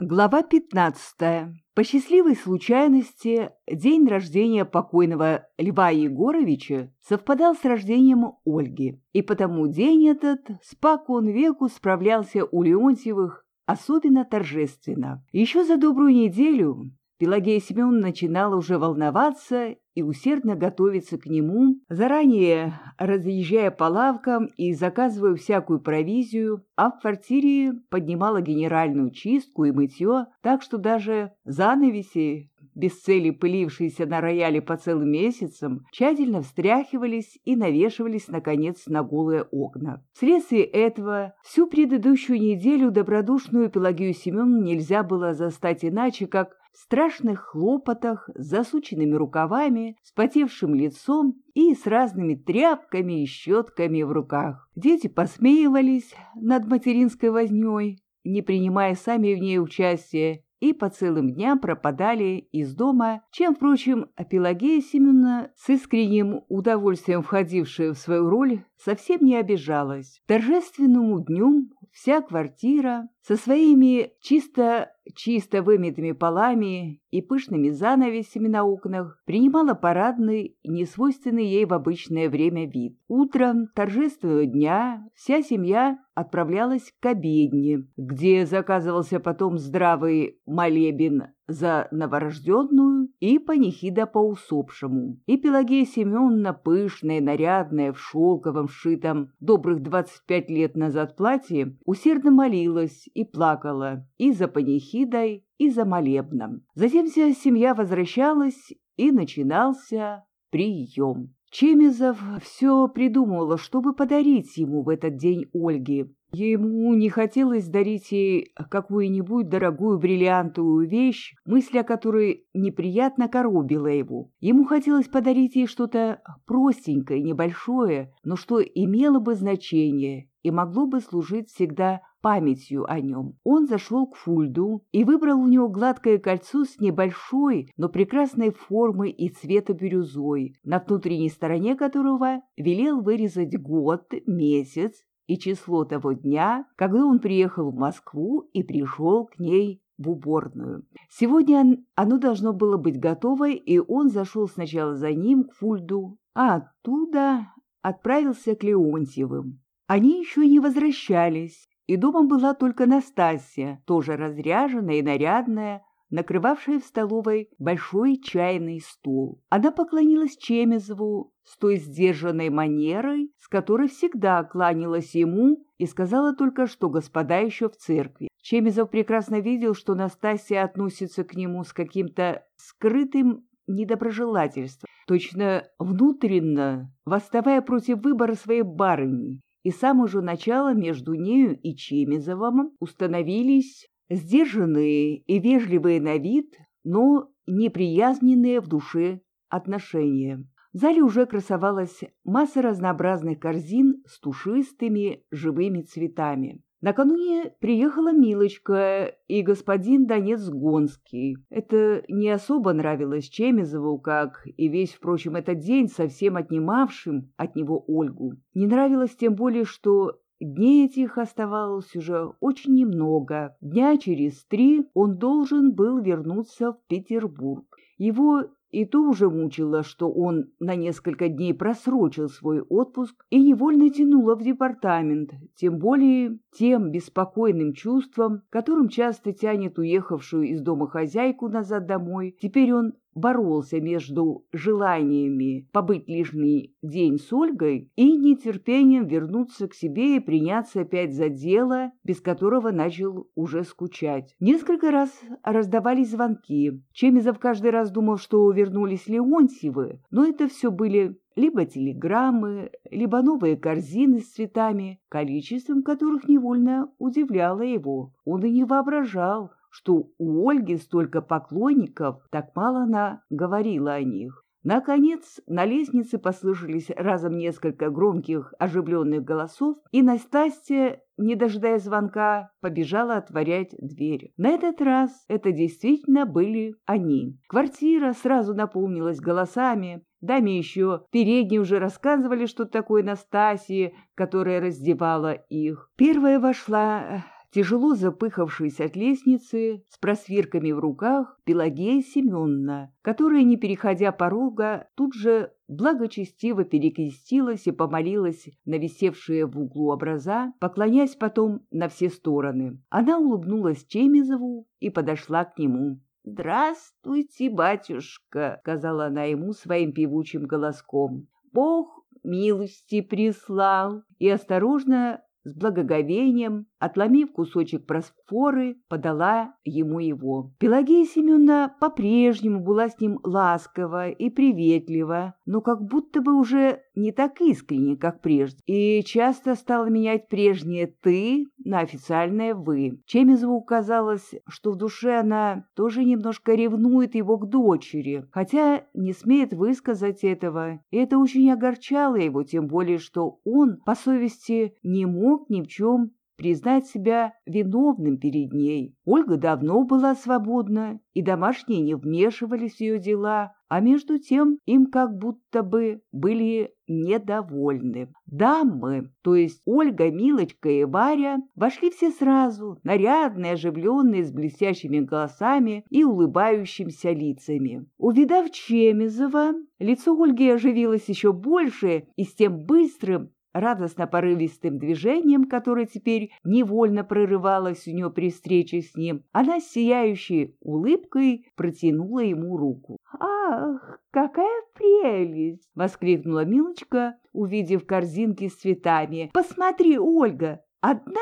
Глава 15. По счастливой случайности, день рождения покойного Льва Егоровича совпадал с рождением Ольги, и потому день этот спокон веку справлялся у Леонтьевых особенно торжественно. Еще за добрую неделю Пелагея Семеновна начинала уже волноваться и усердно готовиться к нему, заранее разъезжая по лавкам и заказывая всякую провизию, а в квартире поднимала генеральную чистку и мытье, так что даже занавеси, без цели пылившиеся на рояле по целым месяцам, тщательно встряхивались и навешивались, наконец, на голые окна. Вследствие этого всю предыдущую неделю добродушную Пелагею Семеновну нельзя было застать иначе, как в страшных хлопотах, с засученными рукавами, с потевшим лицом и с разными тряпками и щетками в руках. Дети посмеивались над материнской вознёй, не принимая сами в ней участия, и по целым дням пропадали из дома, чем, впрочем, Пелагея Семеновна, с искренним удовольствием входившая в свою роль, совсем не обижалась. Торжественному дню вся квартира со своими чисто чисто вымытыми полами и пышными занавесями на окнах принимала парадный, несвойственный ей в обычное время вид. Утром торжественного дня вся семья отправлялась к обедне, где заказывался потом здравый молебен за новорожденную и панихида по усопшему. И Пелагея Семеновна, пышная, нарядная, в шелковом, сшитом добрых двадцать пять лет назад платье, усердно молилась и плакала и за панихидой, и за молебном. Затем вся семья возвращалась, и начинался прием. Чемизов все придумывала, чтобы подарить ему в этот день Ольге. Ему не хотелось дарить ей какую-нибудь дорогую бриллиантовую вещь, мысль о которой неприятно коробила его. Ему хотелось подарить ей что-то простенькое, небольшое, но что имело бы значение и могло бы служить всегда памятью о нем. Он зашел к Фульду и выбрал у него гладкое кольцо с небольшой, но прекрасной формой и цвета бирюзой, на внутренней стороне которого велел вырезать год, месяц и число того дня, когда он приехал в Москву и пришел к ней в уборную. Сегодня оно должно было быть готово, и он зашел сначала за ним к Фульду, а оттуда отправился к Леонтьевым. Они еще не возвращались, и дома была только Настасья, тоже разряженная и нарядная, накрывавшая в столовой большой чайный стол. Она поклонилась Чемезову с той сдержанной манерой, с которой всегда кланялась ему, и сказала только, что господа еще в церкви. Чемезов прекрасно видел, что Настасья относится к нему с каким-то скрытым недоброжелательством, точно внутренно восставая против выбора своей барыни, и с самого начала между нею и Чемизовым установились сдержанные и вежливые на вид, но неприязненные в душе отношения. В зале уже красовалась масса разнообразных корзин с тушистыми живыми цветами. Накануне приехала Милочка и господин Донец Гонский. Это не особо нравилось Чемизову, как и весь, впрочем, этот день, совсем отнимавшим от него Ольгу. Не нравилось тем более, что Дней этих оставалось уже очень немного. Дня через три он должен был вернуться в Петербург. Его и то уже мучило, что он на несколько дней просрочил свой отпуск и невольно тянуло в департамент, тем более тем беспокойным чувством, которым часто тянет уехавшую из дома хозяйку назад домой. Теперь он боролся между желаниями побыть лишний день с Ольгой и нетерпением вернуться к себе и приняться опять за дело, без которого начал уже скучать. Несколько раз раздавались звонки. Чемизов каждый раз думал, что вернулись Леонтьевы, но это все были либо телеграммы, либо новые корзины с цветами, количеством которых невольно удивляло его. Он и не воображал, что у Ольги столько поклонников, так мало она говорила о них. Наконец, на лестнице послышались разом несколько громких оживленных голосов, и Настасья, не дожидая звонка, побежала отворять дверь. На этот раз это действительно были они. Квартира сразу наполнилась голосами, Даме еще передние уже рассказывали, что такое Настасья, которая раздевала их. Первая вошла тяжело запыхавшись от лестницы, с просвирками в руках, Пелагея Семеновна, которая, не переходя порога, тут же благочестиво перекрестилась и помолилась на висевшие в углу образа, поклоняясь потом на все стороны. Она улыбнулась Чемизову и подошла к нему. «Здравствуйте, батюшка!» — сказала она ему своим певучим голоском. «Бог милости прислал!» И осторожно с благоговением, отломив кусочек просфоры, подала ему его. Пелагея Семеновна по-прежнему была с ним ласкова и приветлива, но как будто бы уже не так искренне, как прежде, и часто стала менять прежнее «ты» на официальное «вы». Чемизову казалось, что в душе она тоже немножко ревнует его к дочери, хотя не смеет высказать этого, и это очень огорчало его, тем более, что он, по совести, не мог ни в чем признать себя виновным перед ней. Ольга давно была свободна, и домашние не вмешивались в ее дела, а между тем им как будто бы были недовольны. Дамы, то есть Ольга, Милочка и Варя, вошли все сразу, нарядные, оживленные, с блестящими голосами и улыбающимися лицами. Увидав Чемизова, лицо Ольги оживилось еще больше и с тем быстрым, радостно-порывистым движением, которое теперь невольно прорывалось у нее при встрече с ним, она с сияющей улыбкой протянула ему руку. «Ах, какая прелесть!» — воскликнула Милочка, увидев корзинки с цветами. «Посмотри, Ольга, одна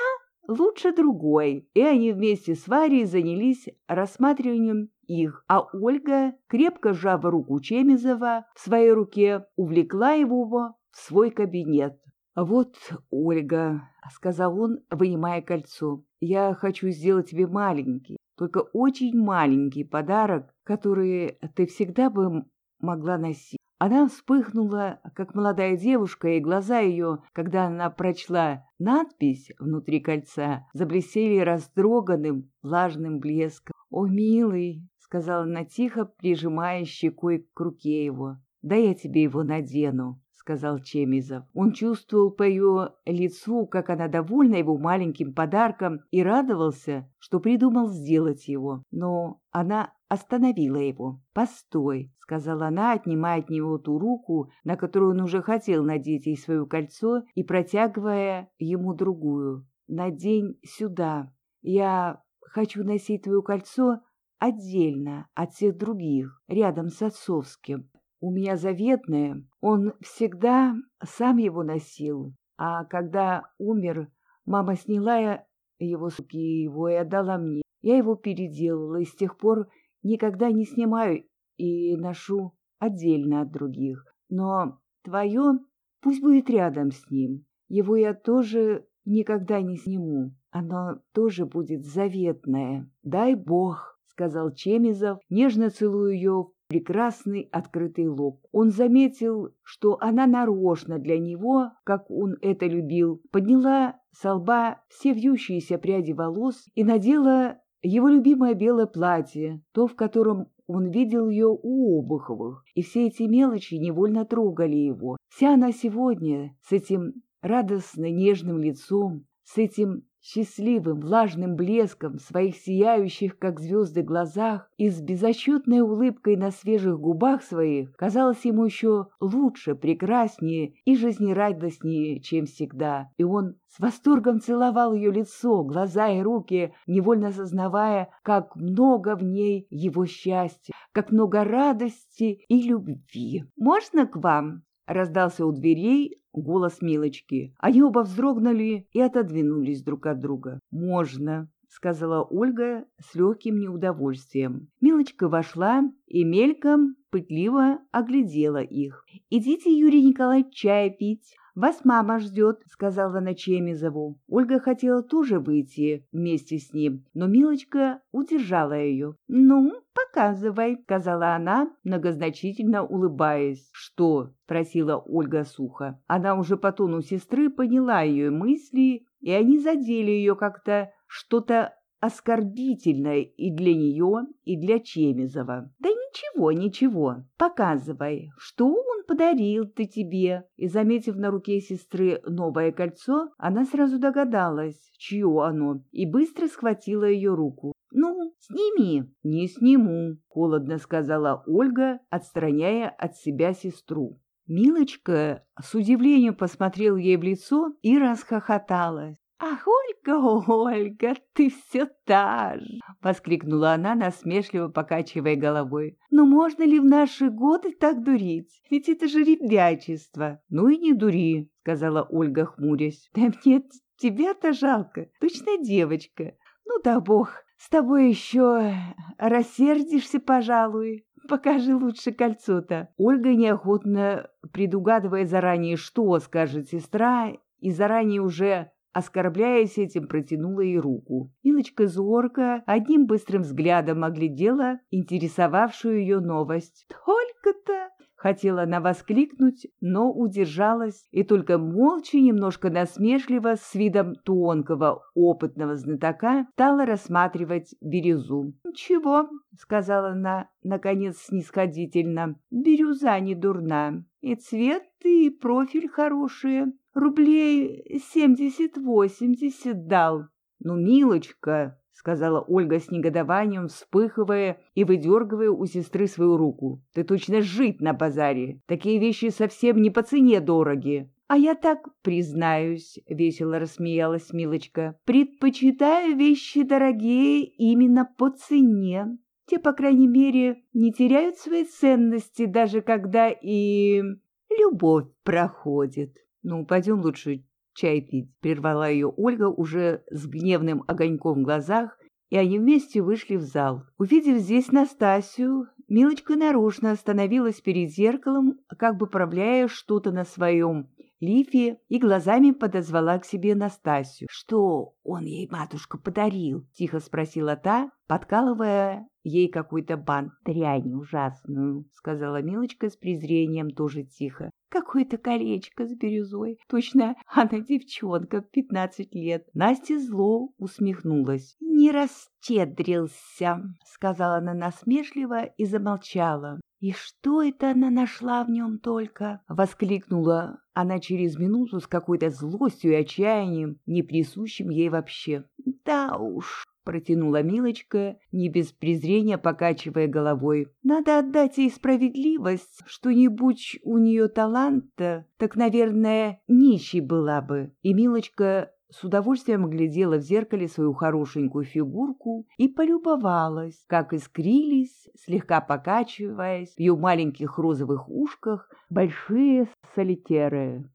лучше другой!» И они вместе с Варей занялись рассматриванием их, а Ольга, крепко сжав руку Чемизова в своей руке, увлекла его в свой кабинет. «Вот, Ольга», — сказал он, вынимая кольцо, — «я хочу сделать тебе маленький, только очень маленький подарок, который ты всегда бы могла носить». Она вспыхнула, как молодая девушка, и глаза ее, когда она прочла надпись внутри кольца, заблестели растроганным, влажным блеском. «О, милый!» — сказала она тихо, прижимая щекой к руке его. «Да я тебе его надену» сказал Чемизов. Он чувствовал по ее лицу, как она довольна его маленьким подарком, и радовался, что придумал сделать его. Но она остановила его. «Постой», — сказала она, отнимая от него ту руку, на которую он уже хотел надеть ей свое кольцо, и протягивая ему другую. «Надень сюда. Я хочу носить твое кольцо отдельно от всех других, рядом с отцовским у меня заветное, он всегда сам его носил, а когда умер, мама сняла его с руки его и отдала мне. Я его переделала и с тех пор никогда не снимаю и ношу отдельно от других. Но твое пусть будет рядом с ним. Его я тоже никогда не сниму. Оно тоже будет заветное. Дай Бог, — сказал Чемизов, нежно целуя ее прекрасный открытый лоб. Он заметил, что она нарочно для него, как он это любил, подняла со лба все вьющиеся пряди волос и надела его любимое белое платье, то, в котором он видел ее у Обуховых, и все эти мелочи невольно трогали его. Вся она сегодня с этим радостно нежным лицом, с этим счастливым, влажным блеском в своих сияющих, как звезды, глазах и с безотчетной улыбкой на свежих губах своих казалось ему еще лучше, прекраснее и жизнерадостнее, чем всегда. И он с восторгом целовал ее лицо, глаза и руки, невольно сознавая, как много в ней его счастья, как много радости и любви. «Можно к вам?» — раздался у дверей голос Милочки. Они оба вздрогнули и отодвинулись друг от друга. «Можно», — сказала Ольга с легким неудовольствием. Милочка вошла и мельком пытливо оглядела их. «Идите, Юрий Николаевич, чай пить. «Вас мама ждет», — сказала она Чемизову. Ольга хотела тоже выйти вместе с ним, но Милочка удержала ее. «Ну, показывай», — сказала она, многозначительно улыбаясь. «Что?» — спросила Ольга сухо. Она уже по тону сестры поняла ее мысли, и они задели ее как-то что-то оскорбительное и для нее, и для Чемизова. «Да ничего, ничего, показывай, что он подарил ты тебе. И, заметив на руке сестры новое кольцо, она сразу догадалась, чье оно, и быстро схватила ее руку. «Ну, сними!» «Не сниму», — холодно сказала Ольга, отстраняя от себя сестру. Милочка с удивлением посмотрела ей в лицо и расхохоталась. «Ах, Ольга, Ольга, ты все та же!» — воскликнула она, насмешливо покачивая головой. «Но можно ли в наши годы так дурить? Ведь это же ребячество!» «Ну и не дури!» — сказала Ольга, хмурясь. «Да мне тебя-то жалко, точно девочка. Ну да бог, с тобой еще рассердишься, пожалуй. Покажи лучше кольцо-то». Ольга неохотно, предугадывая заранее, что скажет сестра, и заранее уже Оскорбляясь этим, протянула ей руку. Милочка зорко одним быстрым взглядом оглядела интересовавшую ее новость. «Только-то!» — хотела она воскликнуть, но удержалась и только молча, немножко насмешливо, с видом тонкого, опытного знатока, стала рассматривать бирюзу. «Ничего», — сказала она, наконец, снисходительно, — «бирюза не дурна, и цвет, и профиль хорошие». Рублей семьдесят-восемьдесят дал. Ну, милочка, — сказала Ольга с негодованием, вспыхивая и выдергивая у сестры свою руку. — Ты точно жить на базаре. Такие вещи совсем не по цене дороги. — А я так, признаюсь, — весело рассмеялась Милочка, — предпочитаю вещи дорогие именно по цене. Те, по крайней мере, не теряют своей ценности, даже когда и любовь проходит. «Ну, пойдем лучше чай пить», — прервала ее Ольга уже с гневным огоньком в глазах, и они вместе вышли в зал. Увидев здесь Настасью, Милочка нарочно остановилась перед зеркалом, как бы правляя что-то на своем лифе, и глазами подозвала к себе Настасью. «Что он ей, матушка, подарил?» — тихо спросила та, подкалывая ей какой-то бант. «Дрянь ужасную», — сказала Милочка с презрением, тоже тихо. «Какое-то колечко с бирюзой. Точно, она девчонка, пятнадцать лет». Настя зло усмехнулась. «Не растедрился», — сказала она насмешливо и замолчала. «И что это она нашла в нем только?» — воскликнула она через минуту с какой-то злостью и отчаянием, не присущим ей вообще. «Да уж», — протянула Милочка, не без презрения покачивая головой. «Надо отдать ей справедливость, что не будь у нее таланта, так, наверное, нищей была бы». И Милочка с удовольствием глядела в зеркале свою хорошенькую фигурку и полюбовалась, как искрились, слегка покачиваясь в ее маленьких розовых ушках, большие солитеры.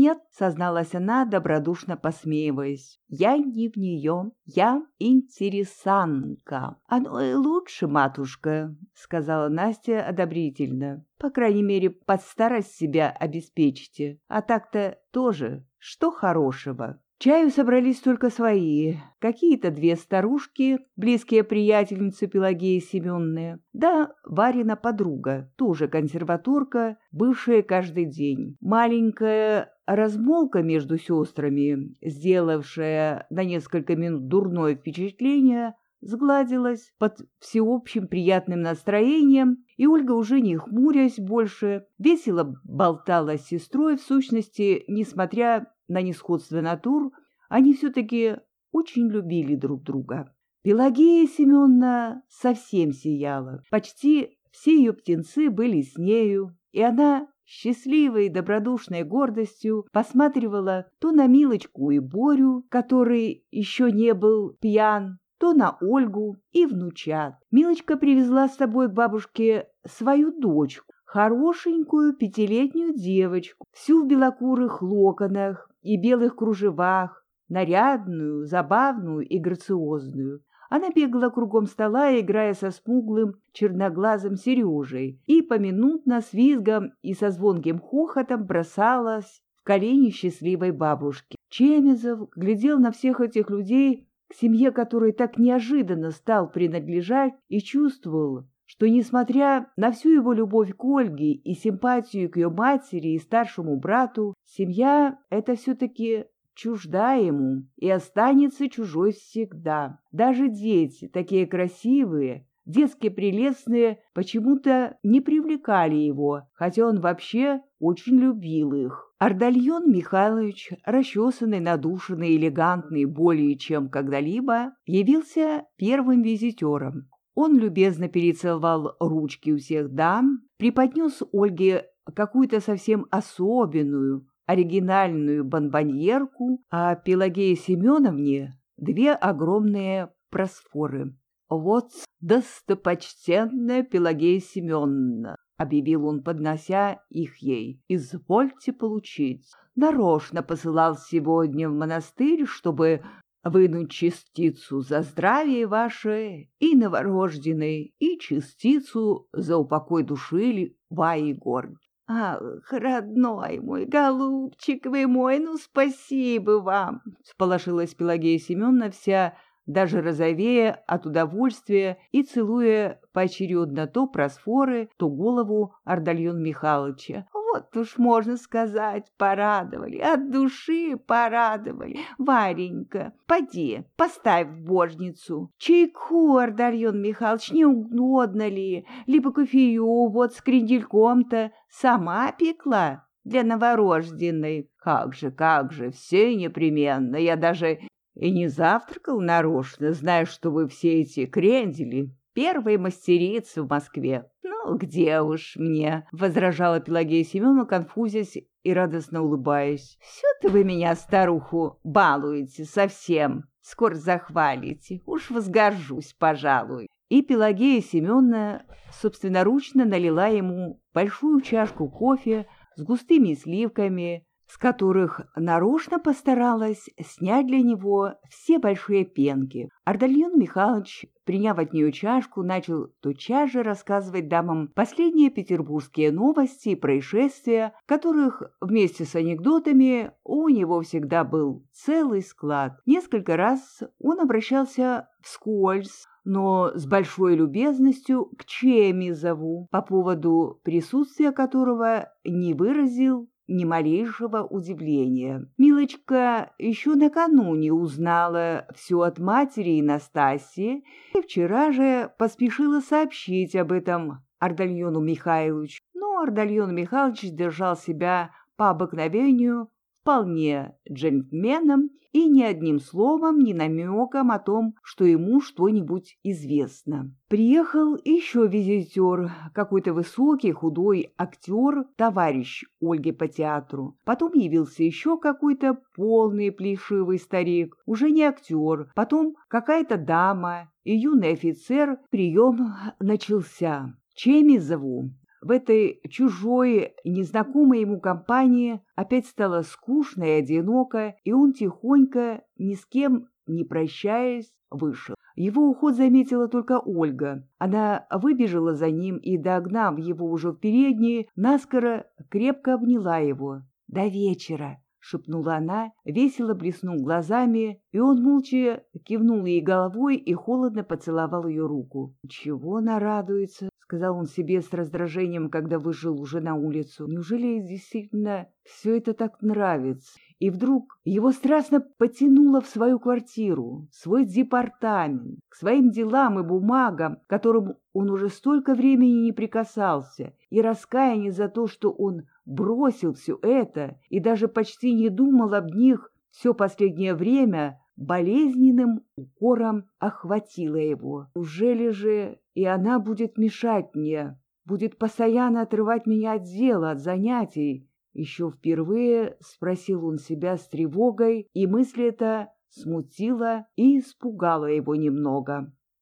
«Нет», — созналась она, добродушно посмеиваясь, — «я не в нее, я интересанка». «Оно и лучше, матушка», — сказала Настя одобрительно. «По крайней мере, под старость себя обеспечите, а так-то тоже, что хорошего». Чаю собрались только свои, какие-то две старушки, близкие приятельницы Пелагеи Семенные, да Варина подруга, тоже консерваторка, бывшая каждый день. Маленькая размолка между сестрами, сделавшая на несколько минут дурное впечатление, сгладилась под всеобщим приятным настроением, и Ольга, уже не хмурясь больше, весело болтала с сестрой, в сущности, несмотря на несходство натур, они все-таки очень любили друг друга. Пелагея Семеновна совсем сияла. Почти все ее птенцы были с нею, и она счастливой добродушной гордостью посматривала то на Милочку и Борю, который еще не был пьян, то на Ольгу и внучат. Милочка привезла с собой к бабушке свою дочку, хорошенькую пятилетнюю девочку, всю в белокурых локонах, и белых кружевах, нарядную, забавную и грациозную. Она бегала кругом стола, играя со смуглым черноглазым Сережей, и поминутно с визгом и со звонким хохотом бросалась в колени счастливой бабушки. Чемезов глядел на всех этих людей, к семье которой так неожиданно стал принадлежать, и чувствовал, что, несмотря на всю его любовь к Ольге и симпатию к ее матери и старшему брату, семья — это все-таки чужда ему и останется чужой всегда. Даже дети, такие красивые, детские прелестные почему-то не привлекали его, хотя он вообще очень любил их. Ардальон Михайлович, расчесанный, надушенный, элегантный более чем когда-либо, явился первым визитером. Он любезно перецеловал ручки у всех дам, преподнес Ольге какую-то совсем особенную, оригинальную бонбоньерку, а Пелагее Семеновне две огромные просфоры. «Вот достопочтенная Пелагея Семеновна», — объявил он, поднося их ей, — «извольте получить. Нарочно посылал сегодня в монастырь, чтобы вынуть частицу за здравие ваше и новорожденной, и частицу за упокой души Ваи Горд. «Ах, родной мой, голубчик вы мой, ну спасибо вам!» — сполошилась Пелагея Семеновна вся, даже розовея от удовольствия и целуя поочередно то просфоры, то голову Ардальон Михайловича. Вот уж можно сказать, порадовали, от души порадовали. Варенька, поди, поставь в божницу. Чайку, Ардальон Михайлович, не угодно ли? Либо кофею вот с крендельком-то сама пекла для новорожденной. Как же, как же, все непременно. Я даже и не завтракал нарочно, зная, что вы все эти крендели первые мастерицы в Москве. «Ну, где уж мне?» — возражала Пелагея Семеновна, конфузясь и радостно улыбаясь. «Все-то вы меня, старуху, балуете совсем. Скоро захвалите. Уж возгоржусь, пожалуй». И Пелагея Семеновна собственноручно налила ему большую чашку кофе с густыми сливками, с которых нарочно постаралась снять для него все большие пенки. Ардальон Михайлович, приняв от нее чашку, начал тотчас же рассказывать дамам последние петербургские новости и происшествия, которых вместе с анекдотами у него всегда был целый склад. Несколько раз он обращался вскользь, но с большой любезностью к Чемизову, по поводу присутствия которого не выразил ни малейшего удивления. Милочка еще накануне узнала все от матери и Настасьи и вчера же поспешила сообщить об этом Ардальону Михайловичу. Но Ардальон Михайлович держал себя по обыкновению вполне джентльменом и ни одним словом, ни намеком о том, что ему что-нибудь известно. Приехал еще визитер, какой-то высокий, худой актер, товарищ Ольги по театру. Потом явился еще какой-то полный плешивый старик, уже не актер. Потом какая-то дама и юный офицер. Прием начался. Чемизову в этой чужой, незнакомой ему компании опять стало скучно и одиноко, и он тихонько, ни с кем не прощаясь, вышел. Его уход заметила только Ольга. Она выбежала за ним и, догнав его уже в передней, наскоро крепко обняла его. «До вечера!» — шепнула она, весело блеснув глазами, и он молча кивнул ей головой и холодно поцеловал ее руку. «Чего она радуется?» Сказал он себе с раздражением, когда вышел уже на улицу. Неужели ей действительно все это так нравится? И вдруг его страстно потянуло в свою квартиру, в свой департамент, к своим делам и бумагам, к которым он уже столько времени не прикасался, и раскаяние за то, что он бросил все это и даже почти не думал об них все последнее время, болезненным укором охватило его. Ужели же и она будет мешать мне, будет постоянно отрывать меня от дела, от занятий? Еще впервые спросил он себя с тревогой, и мысль эта смутила и испугала его немного.